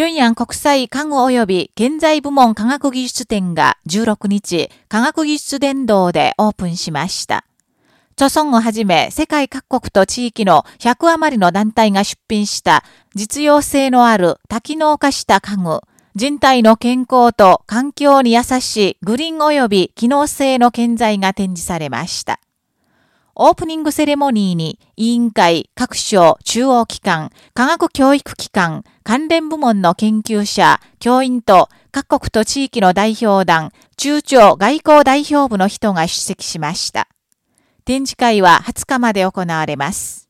平壌国際科具及び建材部門科学技術展が16日、科学技術伝道でオープンしました。著村をはじめ世界各国と地域の100余りの団体が出品した実用性のある多機能化した家具、人体の健康と環境に優しいグリーン及び機能性の建材が展示されました。オープニングセレモニーに委員会、各省、中央機関、科学教育機関、関連部門の研究者、教員と各国と地域の代表団、中朝外交代表部の人が出席しました。展示会は20日まで行われます。